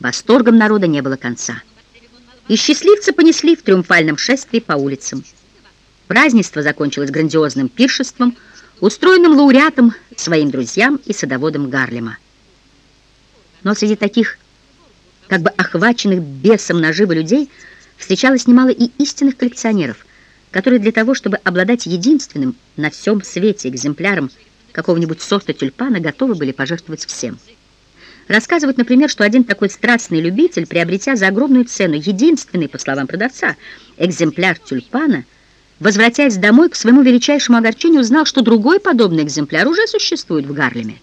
Восторгом народа не было конца. И счастливцы понесли в триумфальном шествии по улицам. Празднество закончилось грандиозным пиршеством, устроенным лауреатом своим друзьям и садоводом Гарлема. Но среди таких, как бы охваченных бесом наживы людей, встречалось немало и истинных коллекционеров, которые для того, чтобы обладать единственным на всем свете экземпляром какого-нибудь сорта тюльпана, готовы были пожертвовать всем. Рассказывают, например, что один такой страстный любитель, приобретя за огромную цену единственный, по словам продавца, экземпляр тюльпана, возвратясь домой к своему величайшему огорчению, узнал, что другой подобный экземпляр уже существует в Гарлеме.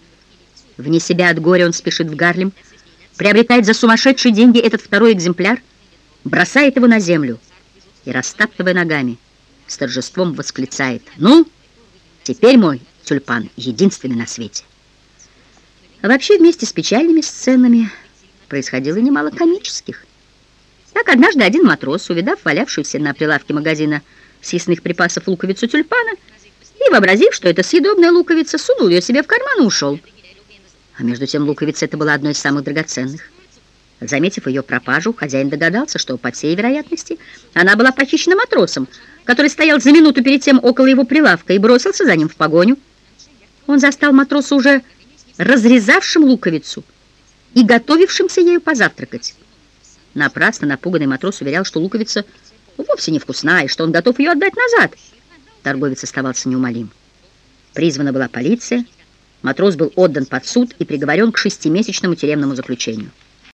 Вне себя от горя он спешит в Гарлем, приобретает за сумасшедшие деньги этот второй экземпляр, бросает его на землю и, растаптывая ногами, с торжеством восклицает «Ну, теперь мой тюльпан единственный на свете». А вообще вместе с печальными сценами происходило немало комических. Так однажды один матрос, увидав валявшуюся на прилавке магазина съестных припасов луковицу тюльпана и, вообразив, что это съедобная луковица, сунул ее себе в карман и ушел. А между тем луковица это была одной из самых драгоценных. Заметив ее пропажу, хозяин догадался, что, по всей вероятности, она была похищена матросом, который стоял за минуту перед тем около его прилавка и бросился за ним в погоню. Он застал матроса уже разрезавшим луковицу и готовившимся ею позавтракать. Напрасно напуганный матрос уверял, что луковица вовсе не вкусна, и что он готов ее отдать назад. Торговец оставался неумолим. Призвана была полиция, матрос был отдан под суд и приговорен к шестимесячному тюремному заключению.